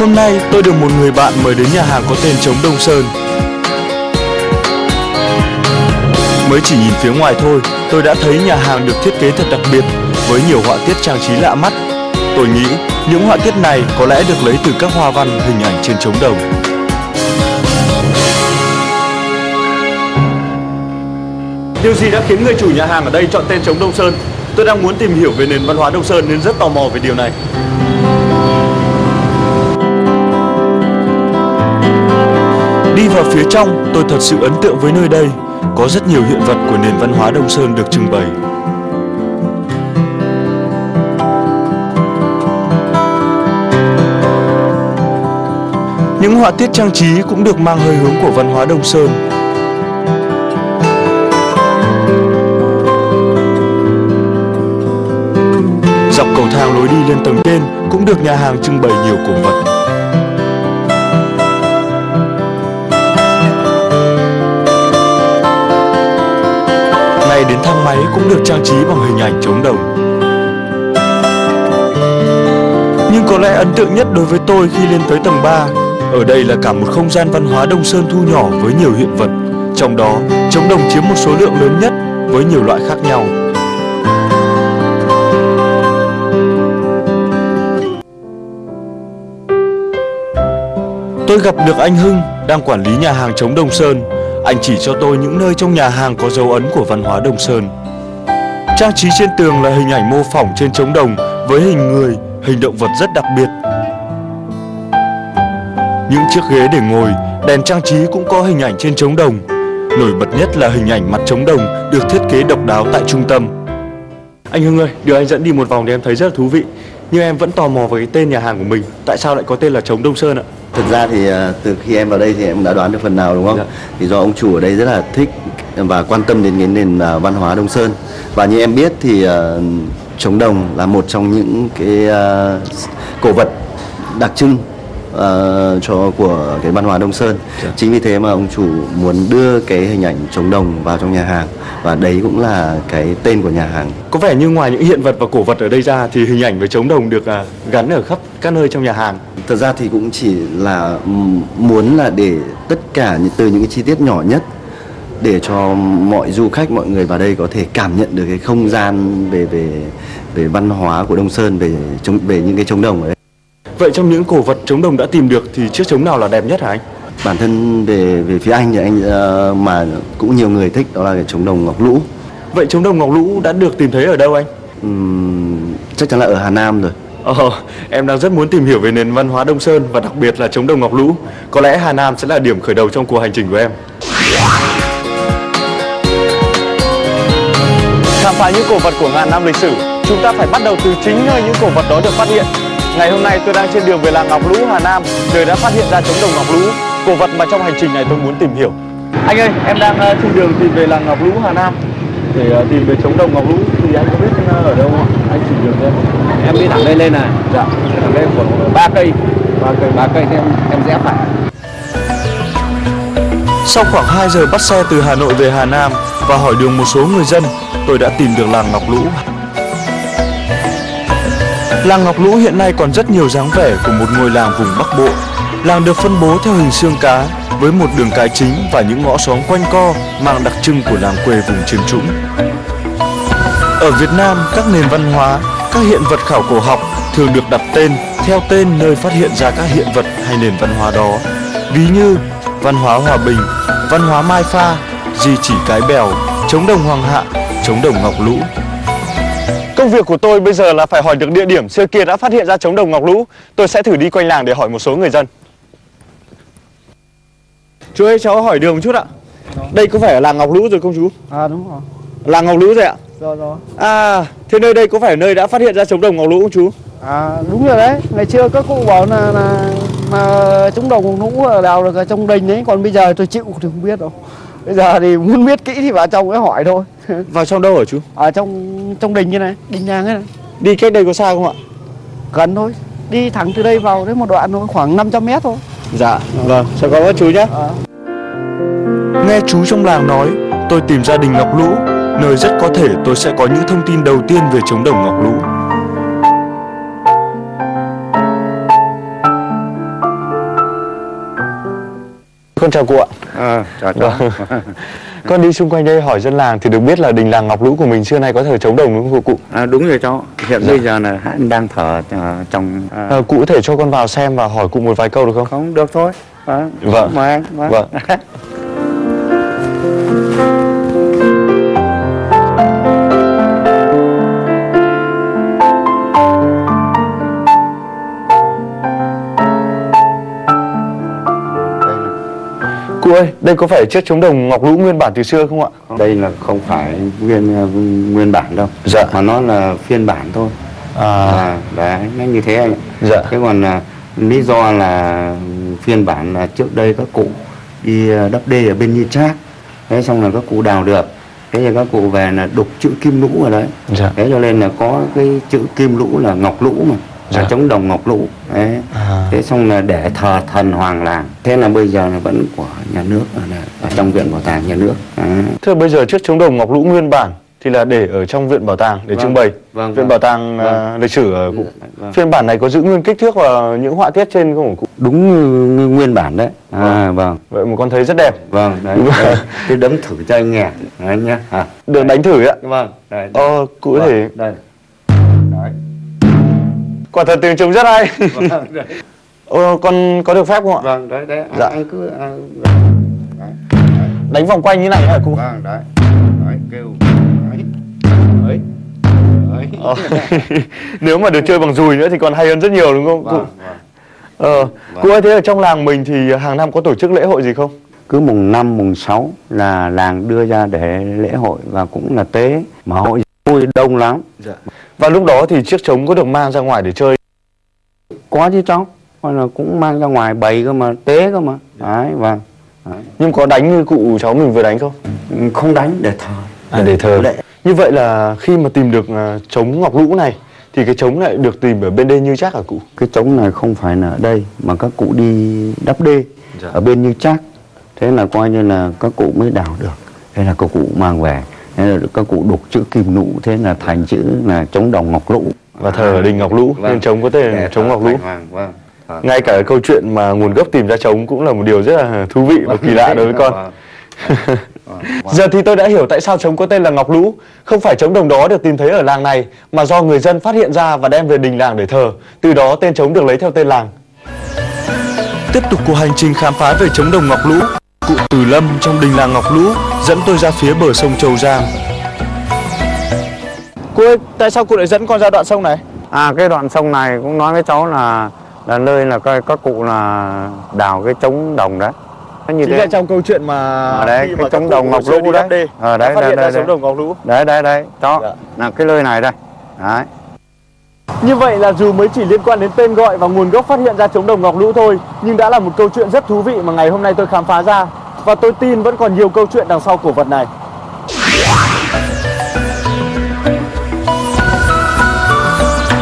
Hôm nay tôi được một người bạn mời đến nhà hàng có tên Trống Đông Sơn. Mới chỉ nhìn phía ngoài thôi, tôi đã thấy nhà hàng được thiết kế thật đặc biệt với nhiều họa tiết trang trí lạ mắt. Tôi nghĩ những họa tiết này có lẽ được lấy từ các hoa văn hình ảnh trên trống đồng. Điều gì đã khiến người chủ nhà hàng ở đây chọn tên Trống Đông Sơn? Tôi đang muốn tìm hiểu về nền văn hóa Đông Sơn nên rất tò mò về điều này. Vào phía trong, tôi thật sự ấn tượng với nơi đây. Có rất nhiều hiện vật của nền văn hóa Đông Sơn được trưng bày. Những họa tiết trang trí cũng được mang hơi hướng của văn hóa Đông Sơn. Dọc cầu thang lối đi lên tầng trên cũng được nhà hàng trưng bày nhiều cổ vật. Đến thang máy cũng được trang trí bằng hình ảnh trống đồng. Nhưng có lẽ ấn tượng nhất đối với tôi khi lên tới tầng 3 Ở đây là cả một không gian văn hóa Đông Sơn thu nhỏ với nhiều hiện vật Trong đó, trống đồng chiếm một số lượng lớn nhất với nhiều loại khác nhau Tôi gặp được anh Hưng đang quản lý nhà hàng trống Đông Sơn anh chỉ cho tôi những nơi trong nhà hàng có dấu ấn của văn hóa Đông Sơn Trang trí trên tường là hình ảnh mô phỏng trên trống đồng với hình người, hình động vật rất đặc biệt. Những chiếc ghế để ngồi, đèn trang trí cũng có hình ảnh trên trống đồng. Nổi bật nhất là hình ảnh mặt trống đồng được thiết kế độc đáo tại trung tâm. Anh Hưng ơi, điều anh dẫn đi một vòng thì em thấy rất là thú vị. Nhưng em vẫn tò mò với cái tên nhà hàng của mình. Tại sao lại có tên là Trống Đông Sơn ạ? Thực ra thì à, từ khi em vào đây thì em đã đoán được phần nào đúng không? Dạ. Thì do ông chủ ở đây rất là thích và quan tâm đến cái nền à, văn hóa Đông Sơn. Và như em biết thì à, trống đồng là một trong những cái cổ vật đặc trưng à, cho của cái văn hóa Đông Sơn. Dạ. Chính vì thế mà ông chủ muốn đưa cái hình ảnh trống đồng vào trong nhà hàng và đấy cũng là cái tên của nhà hàng. Có vẻ như ngoài những hiện vật và cổ vật ở đây ra thì hình ảnh với trống đồng được à, gắn ở khắp các nơi trong nhà hàng. Thật ra thì cũng chỉ là muốn là để tất cả từ những cái chi tiết nhỏ nhất để cho mọi du khách mọi người vào đây có thể cảm nhận được cái không gian về về về văn hóa của Đông Sơn về về những cái trống đồng ấy. Vậy trong những cổ vật trống đồng đã tìm được thì chiếc trống nào là đẹp nhất hả anh? Bản thân về về phía anh thì anh ờ, mà cũng nhiều người thích đó là cái trống đồng ngọc lũ. Vậy trống đồng ngọc lũ đã được tìm thấy ở đâu anh? Ừm, chắc chắn là ở Hà Nam rồi. Ờ, em đang rất muốn tìm hiểu về nền văn hóa Đông Sơn và đặc biệt là trống đồng ngọc lũ. Có lẽ Hà Nam sẽ là điểm khởi đầu trong cuộc hành trình của em. Khám phá những cổ vật của ngàn năm lịch sử, chúng ta phải bắt đầu từ chính nơi những cổ vật đó được phát hiện. Ngày hôm nay tôi đang trên đường về làng Ngọc Lũ, Hà Nam, nơi đã phát hiện ra trống đồng Ngọc Lũ, cổ vật mà trong hành trình này tôi muốn tìm hiểu. Anh ơi, em đang ờ, trên đường tìm về làng Ngọc Lũ, Hà Nam để ờ, tìm về trống đồng Ngọc Lũ thì anh có biết ờ, ở đâu không ạ? Anh chỉ đường cho em. em đi thẳng lên lên này Dạ. thẳng lên khoảng ba cây Ba cây. ba cây thì em em rẽ phải Sau khoảng 2 giờ bắt xe từ Hà Nội về Hà Nam và hỏi đường một số người dân, tôi đã tìm được làng Ngọc Lũ. Làng Ngọc Lũ hiện nay còn rất nhiều dáng vẻ của một ngôi làng vùng Bắc Bộ. Làng được phân bố theo hình xương cá với một đường cái chính và những ngõ xóm quanh co mang đặc trưng của làng quê vùng trường trũng. Ở Việt Nam, các nền văn hóa, các hiện vật khảo cổ học thường được đặt tên theo tên nơi phát hiện ra các hiện vật hay nền văn hóa đó. Ví như văn hóa Hòa Bình, văn hóa Mai Pha, di chỉ Cái Bèo, chống đồng Hoàng Hạ, chống đồng Ngọc Lũ. Công việc của tôi bây giờ là phải hỏi được địa điểm xưa kia đã phát hiện ra chống đồng Ngọc Lũ. Tôi sẽ thử đi quanh làng để hỏi một số người dân. Chú ơi, cháu hỏi đường một chút ạ. Đây có phải là làng Ngọc Lũ rồi không chú? à đúng rồi Làng Ngọc Lũ rồi ạ. rồi rồi À, thế nơi đây có phải nơi đã phát hiện ra chống đồng Ngọc Lũ không chú? à đúng rồi đấy ngày xưa các cụ bảo là là mà chúng đồng nũ ở đào được ở trong đình ấy còn bây giờ tôi chịu thì không biết đâu bây giờ thì muốn biết kỹ thì vào trong cái hỏi thôi Vào trong đâu hả chú? ở trong trong đình như này đình làng ấy này Đi cách đây có xa không ạ? gần thôi đi thẳng từ đây vào đến một đoạn thôi khoảng 500 mét thôi Dạ, vâng, chào cảm ơn chú nhé. à. Nghe chú trong làng nói, tôi tìm gia đình Ngọc Lũ, nơi rất có thể tôi sẽ có những thông tin đầu tiên về chống đồng Ngọc Lũ. con chào cụ ạ Ờ, chào cháu. con đi xung quanh đây hỏi dân làng thì được biết là đình làng Ngọc Lũ của mình xưa nay có thờ chống đồng đúng không cụ À, đúng rồi cháu. Hiện bây giờ là hắn đang thở ờ, trong à, à, cụ có thể cho con vào xem và hỏi cụ một vài câu được không không được thôi. Vâng. Vâng. Anh. Vâng. Vâng. cụ ơi đây có phải chiếc chống đồng Ngọc Lũ nguyên bản từ xưa không ạ Đây là không phải nguyên ờ, nguyên bản đâu. Dạ. Mà nó là phiên bản thôi. à À, đấy, nó như thế anh. ạ. dạ Thế còn à, lý do là phiên bản là trước đây các cụ đi à, đắp đê ở bên Như Trác. Thế xong là các cụ đào được. Thế là các cụ về là đục chữ kim lũ ở đấy. dạ Thế cho nên là có cái chữ kim lũ là ngọc lũ mà. Dạ. Là chống đồng ngọc lũ. Đấy. à Thế xong là để thờ thần hoàng làng. Thế là bây giờ là vẫn của nhà nước ở, trong viện bảo tàng nhà nước. Đấy. Thưa bây giờ chiếc chống đồng Ngọc Lũ nguyên bản thì là để ở trong viện bảo tàng để Vâng, trưng bày. vâng, viện vâng. bảo tàng à, Vâng. lịch sử ở cụ. Vâng. Phiên bản này có giữ nguyên kích thước và những họa tiết trên không cụ? Đúng như nguyên bản đấy. À, vâng. Vậy mà con thấy rất đẹp. Vâng, đấy. đấy. Thế đấm thử cho anh nghe. Đấy nhá. À. Được đánh thử ạ. Vâng, đây. đây. Ờ, cụ Vâng, thể đây. Đấy. Quả thật tiếng trống rất hay. Vâng, đấy. Ờ, con có được phép không ạ? Vâng, đấy, đấy. Dạ. Anh, anh cứ à, đấy. Đấy. Đánh vòng quanh như này hả cụ? Vâng, đấy. Đấy, kêu. Đấy. Đấy. Đấy. Ờ, Nếu mà được chơi bằng dùi nữa thì còn hay hơn rất nhiều đúng không cụ? Vâng, vâng. Ờ, cụ ơi thế ở trong làng mình thì hàng năm có tổ chức lễ hội gì không? Cứ mùng 5, mùng 6 là làng đưa ra để lễ hội và cũng là tế mà hội vui đông lắm. Dạ. Và lúc đó thì chiếc trống có được mang ra ngoài để chơi. Có chứ cháu. Hoặc là cũng mang ra ngoài bày cơ mà, tế cơ mà. Đấy, vâng. Đấy. Nhưng có đánh như cụ cháu mình vừa đánh không? Không đánh để thờ. À, để thờ. Lễ. Như vậy là khi mà tìm được à, trống ngọc lũ này thì cái trống lại được tìm ở bên đây như chắc hả cụ? cái trống này không phải là ở đây mà các cụ đi đắp đê Dạ. ở bên như trác thế là coi như là các cụ mới đào được thế là các cụ mang về các cụ đục chữ kim nụ thế là thành chữ là trống đồng ngọc lũ Và thờ ở đình Ngọc Lũ nên trống có tên là trống Ngọc Lũ. Hoàng, vâng. Thờ. Ngay cả câu chuyện mà nguồn gốc tìm ra trống cũng là một điều rất là thú vị và kỳ lạ đối với con. Vâng. Vâng. Giờ thì tôi đã hiểu tại sao trống có tên là Ngọc Lũ. Không phải trống đồng đó được tìm thấy ở làng này mà do người dân phát hiện ra và đem về đình làng để thờ. Từ đó tên trống được lấy theo tên làng. Tiếp tục cuộc hành trình khám phá về trống đồng Ngọc Lũ, cụ Từ Lâm trong đình làng Ngọc Lũ dẫn tôi ra phía bờ sông Châu Giang. Cô ơi, tại sao cụ lại dẫn con ra đoạn sông này? à cái đoạn sông này cũng nói với cháu là là nơi là các, các cụ là đào cái trống đồng đấy Nó như Chính thế là trong câu chuyện mà Ở đấy, khi cái trống đồng Ngọc Lũ đấy. Ờ, đấy, đấy, đấy, trống đấy. đồng Ngọc Lũ. đấy đấy đấy đó Dạ. là cái nơi này đây đấy như vậy là dù mới chỉ liên quan đến tên gọi và nguồn gốc phát hiện ra trống đồng Ngọc Lũ thôi, nhưng đã là một câu chuyện rất thú vị mà ngày hôm nay tôi khám phá ra. Và tôi tin vẫn còn nhiều câu chuyện đằng sau cổ vật này.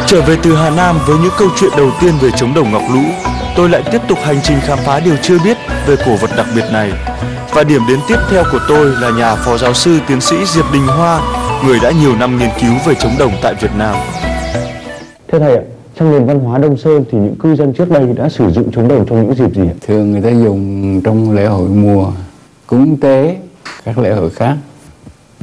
Trở về từ Hà Nam với những câu chuyện đầu tiên về trống đồng Ngọc Lũ, tôi lại tiếp tục hành trình khám phá điều chưa biết về cổ vật đặc biệt này. Và điểm đến tiếp theo của tôi là nhà phó giáo sư tiến sĩ Diệp Đình Hoa, người đã nhiều năm nghiên cứu về trống đồng tại Việt Nam. Thưa thầy ạ, trong nền văn hóa Đông Sơn thì những cư dân trước đây đã sử dụng trống đồng trong những dịp gì thường người ta dùng trong lễ hội mùa cúng tế các lễ hội khác.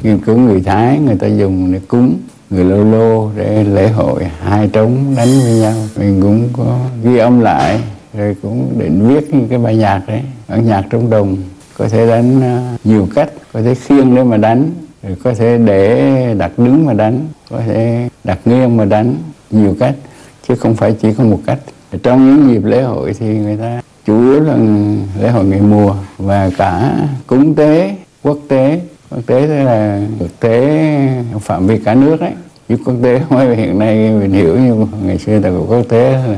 Nghiên cứu người thái người ta dùng để cúng người lô lô để lễ hội hai trống đánh với nhau. Mình cũng có ghi âm lại rồi cũng định viết những cái bài nhạc đấy bản nhạc trống đồng. Có thể đánh à, nhiều cách có thể khiêng để mà đánh rồi có thể để đặt đứng mà đánh có thể đặt nghiêng mà đánh nhiều cách chứ không phải chỉ có một cách. Trong những dịp lễ hội thì người ta chủ yếu là lễ hội ngày mùa và cả cúng tế quốc tế. Quốc tế tức là quốc tế phạm vi cả nước ấy. chứ quốc tế không phải hiện nay mình hiểu như ngày xưa là quốc tế là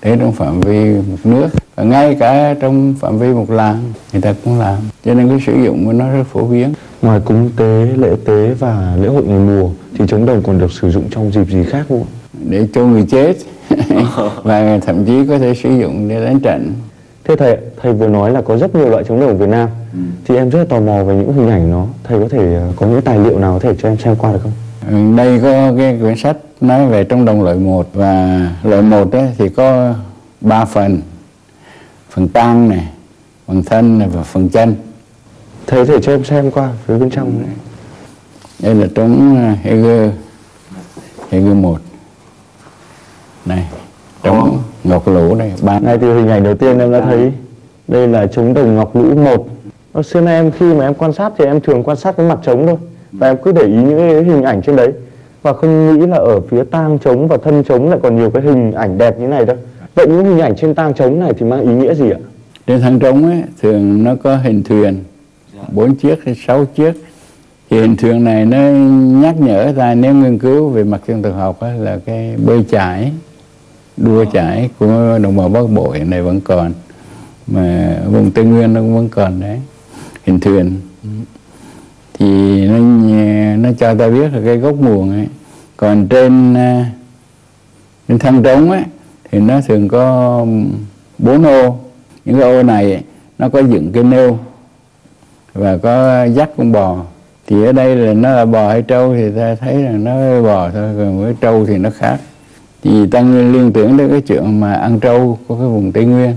tế trong phạm vi một nước. Và ngay cả trong phạm vi một làng người ta cũng làm. Cho nên cái sử dụng của nó rất phổ biến. Ngoài cúng tế, lễ tế và lễ hội ngày mùa thì trống đồng còn được sử dụng trong dịp gì khác không ạ? Để cho người chết và thậm chí có thể sử dụng để đánh trận Thưa thầy, thầy vừa nói là có rất nhiều loại trống đồng ở Việt Nam. Thì em rất là tò mò về những hình ảnh nó. Thầy có thể ờ, có những tài liệu nào có thể cho em xem qua được không? Ừ, Đây có cái quyển sách nói về trống đồng loại 1 và loại 1 ấy thì có 3 phần. Phần tang này, phần thân này và phần chân thầy thể cho em xem qua phía bên trong này. đây là trống Heger Heger một này trống ngọc lũ này. Ba Này thì hình ảnh đầu tiên em đã thấy. Đây là trống đồng ngọc lũ một. Ở xưa nay em khi mà em quan sát thì em thường quan sát cái mặt trống thôi. Và em cứ để ý những cái hình ảnh trên đấy. Và không nghĩ là ở phía tang trống và thân trống lại còn nhiều cái hình ảnh đẹp như này đâu. Vậy những hình ảnh trên tang trống này thì mang ý nghĩa gì ạ? trên thân trống ấy thường nó có hình thuyền. Bốn chiếc hay sáu chiếc. Thì hình thuyền này nó nhắc nhở ta nếu nghiên cứu về mặt dân tộc học á, là cái bơi chải đua chải của đồng bào bắc bộ hiện nay vẫn còn mà vùng tây nguyên nó cũng vẫn còn đấy hình thuyền. Thì nó nó cho ta biết là cái gốc nguồn ấy. Còn trên à, trên thăng trống ấy thì nó thường có bốn ô. Những cái ô này ấy, nó có dựng cái nêu và có dắt con bò. Thì ở đây là nó là bò hay trâu thì ta thấy là nó bò thôi còn với trâu thì nó khác thì tăng liên tưởng đến cái chuyện mà ăn trâu của cái vùng tây nguyên.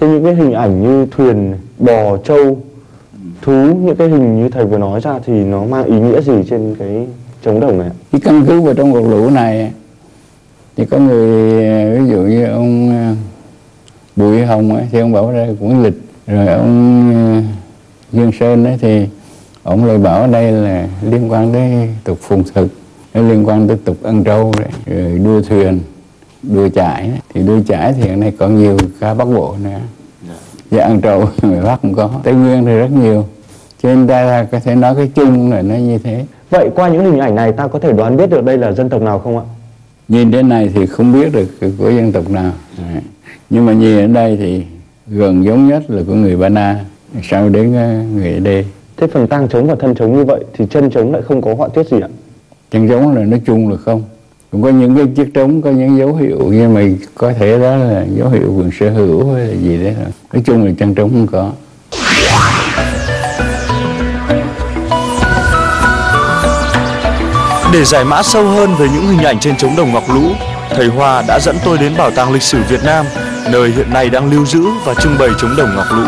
Thế những cái hình ảnh như thuyền, bò, trâu, thú, những cái hình như thầy vừa nói ra thì nó mang ý nghĩa gì trên cái trống đồng này cái căn cứ vào trong cuộc lũ này thì có người ví dụ như ông ờ, Bùi Hồng ấy, thì ông bảo đây cũng lịch rồi ông ờ, Dương Sơn ấy thì ông lại bảo đây là liên quan tới tục phùng thực nó liên quan tới tục ăn trâu đấy rồi đua thuyền đua chải thì đua chải thì hiện nay còn nhiều cả bắc bộ nữa. Và ăn trâu người bắc cũng có. Tây nguyên thì rất nhiều. Cho nên ta có thể nói cái chung là nó như thế. Vậy qua những hình ảnh này ta có thể đoán biết được đây là dân tộc nào không ạ? nhìn đến này thì không biết được của- dân tộc nào. Đấy. nhưng mà nhìn ở đây thì gần giống nhất là của người Ba Na sau đến ờ, người Đê. Thế phần tang trống và thân trống như vậy thì chân trống lại không có họa tiết gì ạ? chân giống là nói chung là không cũng có những cái chiếc trống có những dấu hiệu nhưng mà có thể đó là dấu hiệu quyền sở hữu hay là gì đấy nói chung là chân trống không có Để giải mã sâu hơn về những hình ảnh trên trống đồng Ngọc Lũ, thầy Hoa đã dẫn tôi đến Bảo tàng lịch sử Việt Nam, nơi hiện nay đang lưu giữ và trưng bày trống đồng Ngọc Lũ.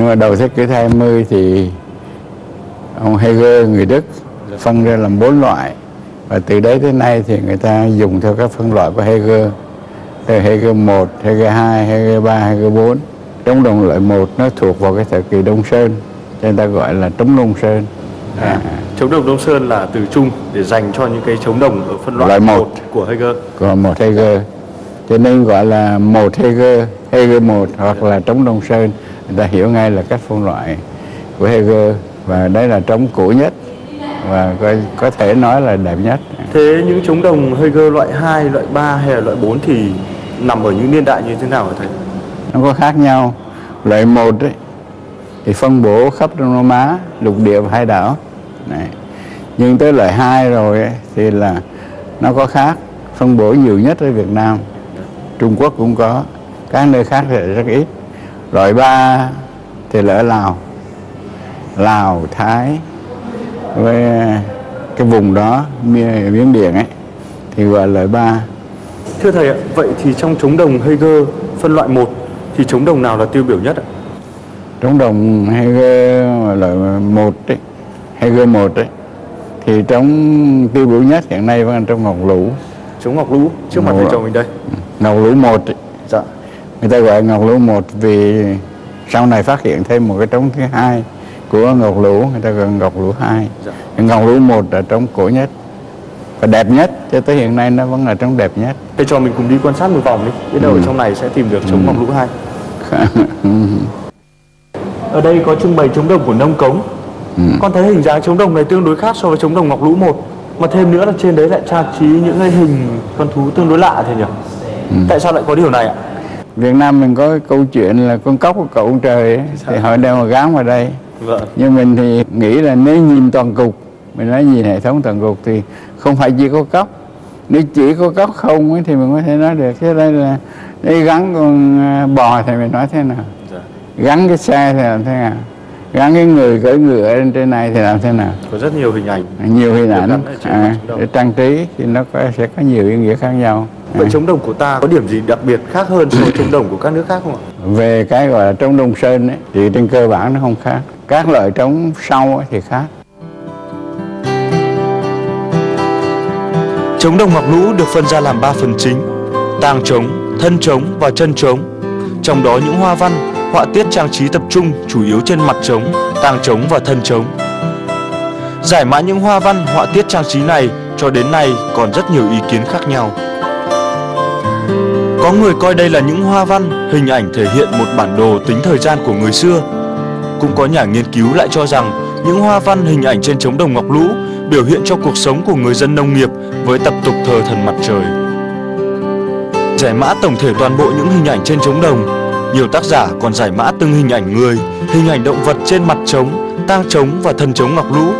nhưng mà đầu thế kỷ thứ 20 thì ông Heger người Đức phân ra làm bốn loại. Và từ đấy tới nay thì người ta dùng theo các phân loại của Heger. Từ Heger 1, Heger 2, Heger 3, Heger 4 trống đồng loại 1 nó thuộc vào cái thời kỳ Đông Sơn cho nên ta gọi là trống Đông Sơn. À, Trống đồng Đông Sơn là từ chung để dành cho những cái trống đồng ở phân loại, Loại một. một của Heger. còn một Heger. Cho nên gọi là một Heger Heger 1 hoặc là trống Đông Sơn. Người ta hiểu ngay là các phân loại của Heger. Và đấy là trống cũ nhất và có, có thể nói là đẹp nhất. Thế những trống đồng Heger loại 2, loại 3 hay là loại 4 thì nằm ở những niên đại như thế nào hả thầy? nó có khác nhau. Loại một ấy, thì phân bố khắp Đông Nam Á lục địa và hai đảo. Này. nhưng tới loại hai rồi ấy, thì là nó có khác phân bố nhiều nhất ở Việt Nam. Trung Quốc cũng có các nơi khác thì rất ít. Loại ba thì là ở Lào. Lào Thái với cái vùng đó Mi- Miến Điện ấy thì gọi là loại ba Thưa thầy ạ, vậy thì trong trống đồng Heger phân loại 1 thì trống đồng nào là tiêu biểu nhất ạ? trống đồng Heger loại một đấy Heger một đấy thì trống tiêu biểu nhất hiện nay vẫn là trong ngọc lũ Trống Ngọc Lũ trước mặt Ngọc thầy Lũ. cho mình đây. ngọc lũ một ấy. Dạ. người ta gọi ngọc lũ một vì sau này phát hiện thêm một cái trống thứ hai của ngọc lũ người ta gọi ngọc lũ hai Dạ. Ngọc lũ một là trống cổ nhất và đẹp nhất cho tới hiện nay nó vẫn là trống đẹp nhất Thầy cho mình cùng đi quan sát một vòng đi. Biết đâu ở trong này sẽ tìm được trống Ngọc Lũ 2. Ở đây có trưng bày trống đồng của Nông Cống. Con thấy hình dáng trống đồng này tương đối khác so với trống đồng Ngọc Lũ 1. Mà thêm nữa là trên đấy lại trang trí những cái hình con thú tương đối lạ thế nhỉ? Tại sao lại có điều này ạ? Việt Nam mình có cái câu chuyện là con cóc của cậu trời ấy, thì họ đem mà gán vào đây Vâng. nhưng mình thì nghĩ là nếu nhìn toàn cục mình nói nhìn hệ thống toàn cục thì không phải chỉ có cốc nếu chỉ có cốc không ấy, thì mình có thể nói được. Thế đây là đây gắn con à, bò thì mình nói thế nào? Dạ. gắn cái xe thì làm thế nào? Gắn cái người cưỡi ngựa lên trên này thì làm thế nào? Có rất nhiều hình ảnh. nhiều hình ảnh à, để trang trí thì nó có, sẽ có nhiều ý nghĩa khác nhau Vậy trống đồng của ta có điểm gì đặc biệt khác hơn so với trống đồng của các nước khác không ạ? về cái gọi là trống đông sơn ấy, thì trên cơ bản nó không khác. Các loại trống sau ấy thì khác. Trống đồng ngọc lũ được phân ra làm 3 phần chính Tang trống, thân trống và chân trống. Trong đó những hoa văn, họa tiết trang trí tập trung chủ yếu trên mặt trống, tang trống và thân trống. Giải mã những hoa văn, họa tiết trang trí này cho đến nay còn rất nhiều ý kiến khác nhau có người coi đây là những hoa văn, hình ảnh thể hiện một bản đồ tính thời gian của người xưa Cũng có nhà nghiên cứu lại cho rằng những hoa văn hình ảnh trên trống đồng ngọc lũ biểu hiện cho cuộc sống của người dân nông nghiệp với tập tục thờ thần mặt trời. Giải mã tổng thể toàn bộ những hình ảnh trên trống đồng, nhiều tác giả còn giải mã từng hình ảnh người, hình ảnh động vật trên mặt trống, tang trống và thân trống ngọc lũ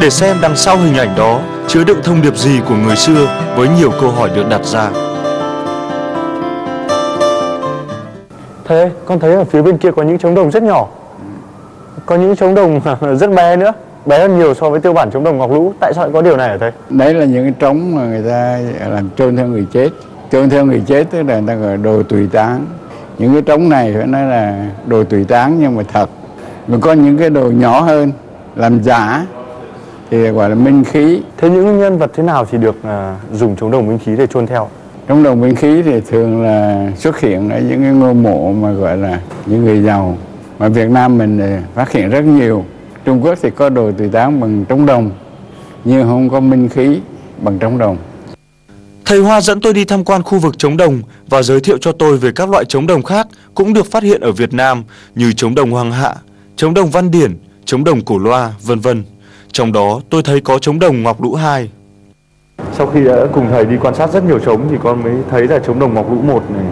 để xem đằng sau hình ảnh đó chứa đựng thông điệp gì của người xưa với nhiều câu hỏi được đặt ra. Thế con thấy ở phía bên kia có những trống đồng rất nhỏ. Có những trống đồng rất bé nữa. Bé hơn nhiều so với tiêu bản trống đồng ngọc lũ. Tại sao lại có điều này ở đây? đấy là những cái trống mà người ta làm chôn theo người chết. Chôn theo người chết tức là người ta gọi đồ tùy táng. Những cái trống này phải nói là đồ tùy táng nhưng mà thật. Mà có những cái đồ nhỏ hơn làm giả thì gọi là minh khí. Thế những nhân vật thế nào thì được à, dùng trống đồng minh khí để chôn theo? Trống đồng minh khí thì thường là xuất hiện ở những cái ngôi mộ mà gọi là những người giàu mà Việt Nam mình phát hiện rất nhiều Trung Quốc thì có đồ tùy táng bằng trống đồng nhưng không có minh khí bằng trống đồng Thầy Hoa dẫn tôi đi tham quan khu vực trống đồng và giới thiệu cho tôi về các loại trống đồng khác cũng được phát hiện ở Việt Nam như trống đồng Hoàng Hạ, trống đồng Văn Điển, trống đồng Cổ Loa, vân vân. Trong đó tôi thấy có trống đồng Ngọc Lũ 2. Sau khi đã cùng thầy đi quan sát rất nhiều trống thì con mới thấy là trống đồng ngọc lũ một này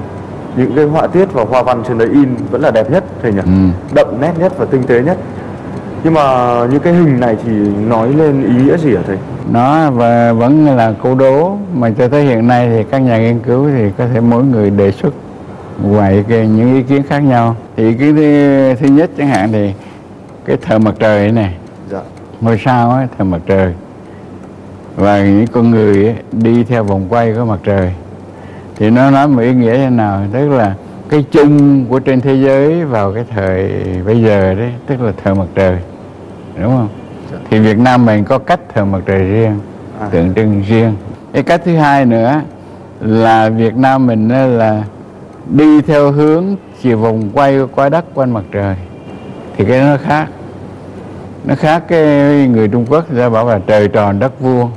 những cái họa tiết và hoa văn trên đấy in vẫn là đẹp nhất thầy nhỉ? Ừ. Đậm nét nhất và tinh tế nhất. Nhưng mà những cái hình này thì nói lên ý nghĩa gì hả thầy? nó và vẫn là câu đố mà cho tới hiện nay thì các nhà nghiên cứu thì có thể mỗi người đề xuất cái những ý kiến khác nhau thì ý kiến thứ, thứ nhất chẳng hạn thì cái thờ mặt trời này Dạ. ngôi sao ấy, thờ mặt trời và những con người ấy, đi theo vòng quay của mặt trời. Thì nó nói một ý nghĩa thế nào? Tức là cái chung của trên thế giới vào cái thời bây giờ đấy tức là thờ mặt trời. Đúng không? Thì Việt Nam mình có cách thờ mặt trời riêng À. tượng trưng riêng. Cái cách thứ hai nữa là Việt Nam mình là đi theo hướng chiều vòng quay qua đất quanh mặt trời. Thì cái nó khác. Nó khác cái người Trung Quốc ta bảo là trời tròn đất vuông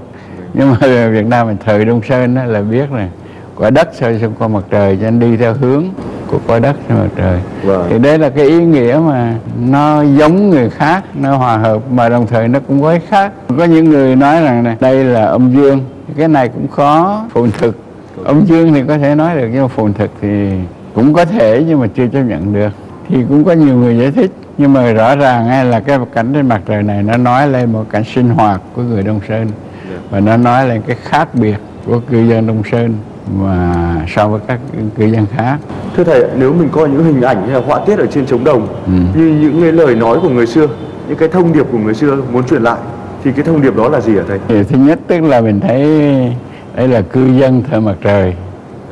nhưng mà Việt Nam mình thời Đông Sơn đó là biết này quả đất xoay xung quanh mặt trời cho nên đi theo hướng của quả đất trên mặt trời. Vâng. thì đấy là cái ý nghĩa mà nó giống người khác nó hòa hợp mà đồng thời nó cũng cái khác. Có những người nói rằng này đây là âm dương cái này cũng khó phồn thực. Âm dương thì có thể nói được nhưng mà phồn thực thì cũng có thể nhưng mà chưa chấp nhận được. Thì cũng có nhiều người giải thích nhưng mà rõ ràng là cái cảnh trên mặt trời này nó nói lên một cảnh sinh hoạt của người Đông Sơn và nó nói lên cái khác biệt của cư dân Đông Sơn mà so với các cư dân khác Thưa thầy, nếu mình coi những hình ảnh hay là họa tiết ở trên trống đồng Ừ. như những cái lời nói của người xưa, những cái thông điệp của người xưa muốn truyền lại thì cái thông điệp đó là gì hả thầy? thì thứ nhất tức là mình thấy đây là cư dân thờ mặt trời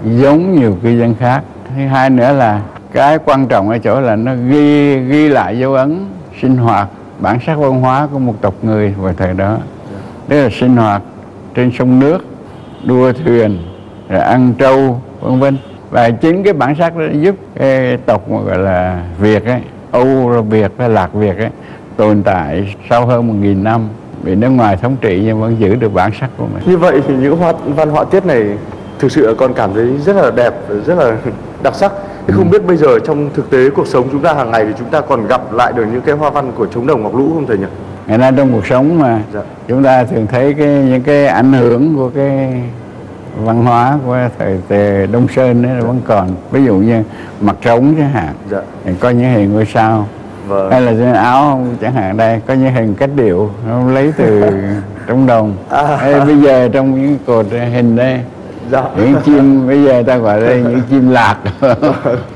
giống nhiều cư dân khác thứ hai nữa là cái quan trọng ở chỗ là nó ghi ghi lại dấu ấn sinh hoạt bản sắc văn hóa của một tộc người vào thời đó tức là sinh hoạt trên sông nước đua thuyền rồi ăn trâu vân vân và chính cái bản sắc đó giúp cái tộc mà gọi là Việt ấy Âu Việt hay Lạc Việt ấy tồn tại sau hơn một nghìn năm bị nước ngoài thống trị nhưng vẫn giữ được bản sắc của mình Như vậy thì những hoa, văn họa tiết này thực sự con cảm thấy rất là đẹp, rất là đặc sắc. Thế không biết bây giờ trong thực tế cuộc sống chúng ta hàng ngày thì chúng ta còn gặp lại được những cái hoa văn của trống đồng ngọc lũ không thầy nhỉ? Ngày nay trong cuộc sống mà Dạ. chúng ta thường thấy cái những cái ảnh hưởng của cái văn hóa của thời, thời Đông Sơn đấy là vẫn còn ví dụ như mặt trống chẳng hạn Dạ. có những hình ngôi sao Vâng. hay là trên áo chẳng hạn đây có những hình cách điệu nó lấy từ trống đồng À. Ê, bây giờ trong những cột hình đây Dạ. những chim bây giờ ta gọi đây những chim lạc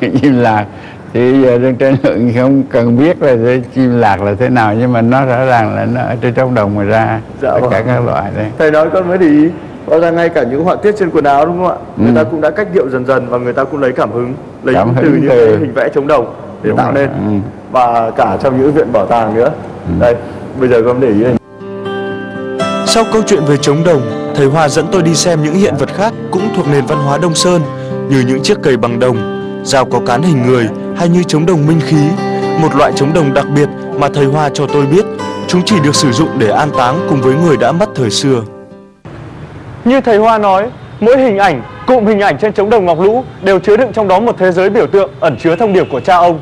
những chim lạc thì giờ trên trên huyện không cần biết là cái chim lạc là thế nào nhưng mà nó rõ ràng là nó ở trên trong đồng mà ra Dạ tất vâng. cả các loại đây thầy nói con mới để ý hóa ra ngay cả những họa tiết trên quần áo đúng không ạ? Người Ừ. ta cũng đã cách điệu dần dần và người ta cũng lấy cảm hứng lấy Cảm từ hứng những từ- cái hình vẽ chống đồng để Đúng tạo rồi, nên. Ừ. và cả trong những viện bảo tàng nữa. Đây bây giờ con để ý này Sau câu chuyện về trống đồng, thầy Hoa dẫn tôi đi xem những hiện vật khác cũng thuộc nền văn hóa Đông Sơn như những chiếc cầy bằng đồng, dao có cán hình người hay như chống đồng minh khí, một loại chống đồng đặc biệt mà thầy Hoa cho tôi biết chúng chỉ được sử dụng để an táng cùng với người đã mất thời xưa. Như thầy Hoa nói, mỗi hình ảnh, cụm hình ảnh trên chống đồng ngọc lũ đều chứa đựng trong đó một thế giới biểu tượng ẩn chứa thông điệp của cha ông.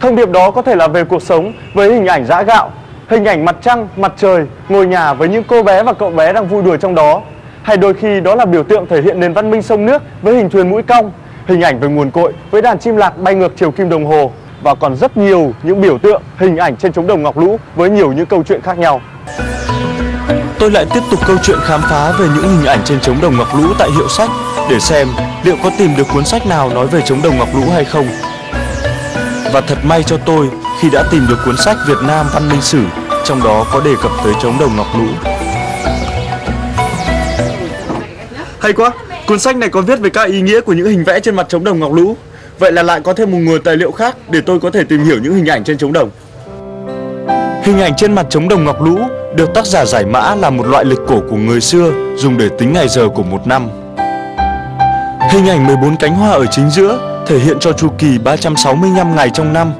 Thông điệp đó có thể là về cuộc sống với hình ảnh giã gạo, hình ảnh mặt trăng, mặt trời, ngôi nhà với những cô bé và cậu bé đang vui đùa trong đó. Hay đôi khi đó là biểu tượng thể hiện nền văn minh sông nước với hình thuyền mũi cong, hình ảnh về nguồn cội với đàn chim lạc bay ngược chiều kim đồng hồ và còn rất nhiều những biểu tượng, hình ảnh trên trống đồng ngọc lũ với nhiều những câu chuyện khác nhau. Tôi lại tiếp tục câu chuyện khám phá về những hình ảnh trên trống đồng ngọc lũ tại hiệu sách để xem liệu có tìm được cuốn sách nào nói về trống đồng ngọc lũ hay không. Và thật may cho tôi khi đã tìm được cuốn sách Việt Nam Văn Minh Sử, trong đó có đề cập tới trống đồng ngọc lũ. Hay quá, cuốn sách này có viết về các ý nghĩa của những hình vẽ trên mặt trống đồng ngọc lũ. Vậy là lại có thêm một nguồn tài liệu khác để tôi có thể tìm hiểu những hình ảnh trên trống đồng. Hình ảnh trên mặt trống đồng ngọc lũ được tác giả giải mã là một loại lịch cổ của người xưa, dùng để tính ngày giờ của một năm. Hình ảnh 14 cánh hoa ở chính giữa thể hiện cho chu kỳ 365 ngày trong năm.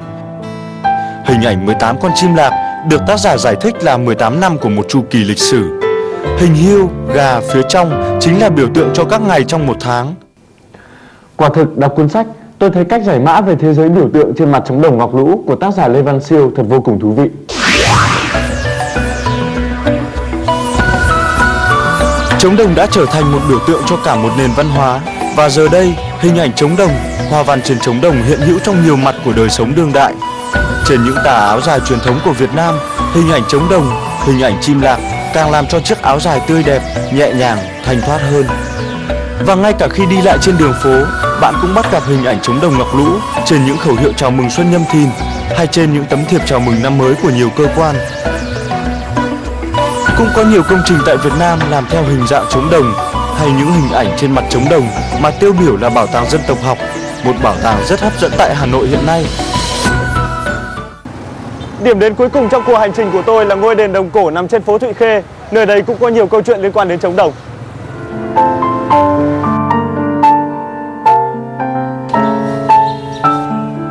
Hình ảnh 18 con chim lạc được tác giả giải thích là 18 năm của một chu kỳ lịch sử. Hình hươu, gà phía trong chính là biểu tượng cho các ngày trong một tháng. Quả thực đọc cuốn sách, tôi thấy cách giải mã về thế giới biểu tượng trên mặt trống đồng ngọc lũ của tác giả Lê Văn Siêu thật vô cùng thú vị. Trống đồng đã trở thành một biểu tượng cho cả một nền văn hóa và giờ đây hình ảnh trống đồng, hoa văn trên trống đồng hiện hữu trong nhiều mặt của đời sống đương đại. Trên những tà áo dài truyền thống của Việt Nam, hình ảnh trống đồng, hình ảnh chim lạc càng làm cho chiếc áo dài tươi đẹp, nhẹ nhàng, thanh thoát hơn. Và ngay cả khi đi lại trên đường phố, bạn cũng bắt gặp hình ảnh trống đồng ngọc lũ trên những khẩu hiệu chào mừng Xuân Nhâm Thìn hay trên những tấm thiệp chào mừng năm mới của nhiều cơ quan. Cũng có nhiều công trình tại Việt Nam làm theo hình dạng trống đồng hay những hình ảnh trên mặt trống đồng mà tiêu biểu là bảo tàng dân tộc học, một bảo tàng rất hấp dẫn tại Hà Nội hiện nay. Điểm đến cuối cùng trong cuộc hành trình của tôi là ngôi đền đồng cổ nằm trên phố Thụy Khê. Nơi đây cũng có nhiều câu chuyện liên quan đến trống đồng.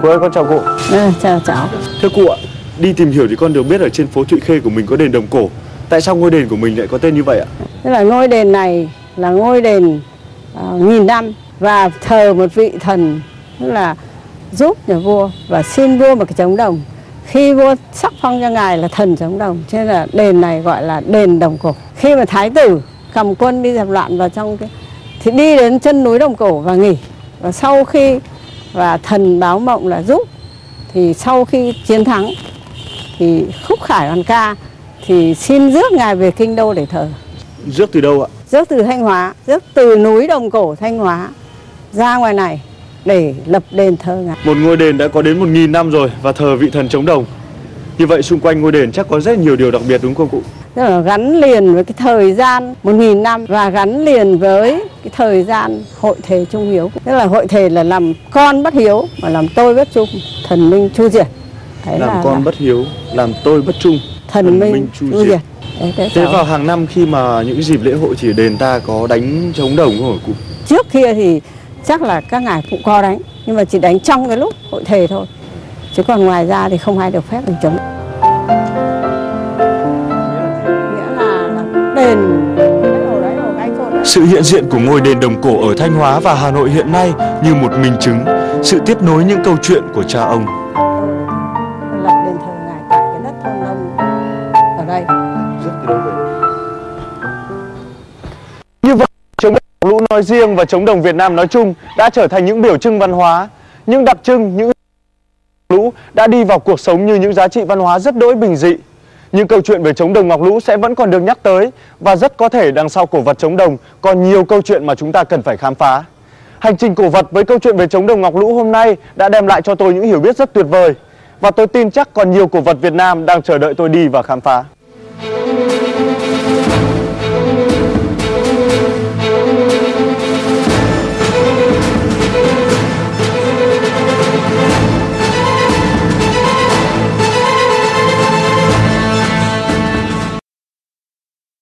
Cô ơi, con chào cụ. Ừ, chào cháu. Thưa cụ ạ, đi tìm hiểu thì con được biết ở trên phố Thụy Khê của mình có đền đồng cổ. Tại sao ngôi đền của mình lại có tên như vậy ạ? Tức là ngôi đền này là ngôi đền à, nghìn năm và thờ một vị thần tức là giúp nhà vua và xin vua một cái trống đồng. Khi vua sắc phong cho ngài là thần trống đồng, cho nên là đền này gọi là đền đồng cổ. Khi mà thái tử cầm quân đi dẹp loạn vào trong cái thì đi đến chân núi đồng cổ và nghỉ. Và sau khi và thần báo mộng là giúp thì sau khi chiến thắng thì khúc khải hoàn ca thì xin rước ngài về kinh đô để thờ Rước từ đâu ạ? rước từ thanh hóa rước từ núi đồng cổ thanh hóa ra ngoài này để lập đền thờ ngài Một ngôi đền đã có đến 1.000 năm rồi và thờ vị thần trống đồng. Như vậy xung quanh ngôi đền chắc có rất nhiều điều đặc biệt đúng không cụ? tức là gắn liền với cái thời gian một nghìn năm và gắn liền với cái thời gian hội thề trung hiếu tức là hội thề là làm con bất hiếu mà làm tôi bất trung thần minh chu diệt Đấy làm là, con là bất hiếu, làm tôi bất trung. thần, minh, chu diệt, Đấy, thế Thế vào hàng năm khi mà những dịp lễ hội thì đền ta có đánh trống đồng không hả cụ? trước kia thì chắc là các ngài cũng có đánh nhưng mà chỉ đánh trong cái lúc hội thề thôi. Chứ còn ngoài ra thì không ai được phép đánh trống. Là, là Sự hiện diện của ngôi đền đồng cổ ở Thanh Hóa và Hà Nội hiện nay như một minh chứng, sự tiếp nối những câu chuyện của cha ông. lập đền thờ ngài tại cái đất thôn nông ở đây. Như lũ nói riêng và chống đồng Việt Nam nói chung đã trở thành những biểu trưng văn hóa, những đặc trưng, những lũ đã đi vào cuộc sống như những giá trị văn hóa rất đỗi bình dị. Nhưng câu chuyện về chống đồng ngọc lũ sẽ vẫn còn được nhắc tới và rất có thể đằng sau cổ vật chống đồng còn nhiều câu chuyện mà chúng ta cần phải khám phá. Hành trình cổ vật với câu chuyện về chống đồng ngọc lũ hôm nay đã đem lại cho tôi những hiểu biết rất tuyệt vời và tôi tin chắc còn nhiều cổ vật Việt Nam đang chờ đợi tôi đi và khám phá.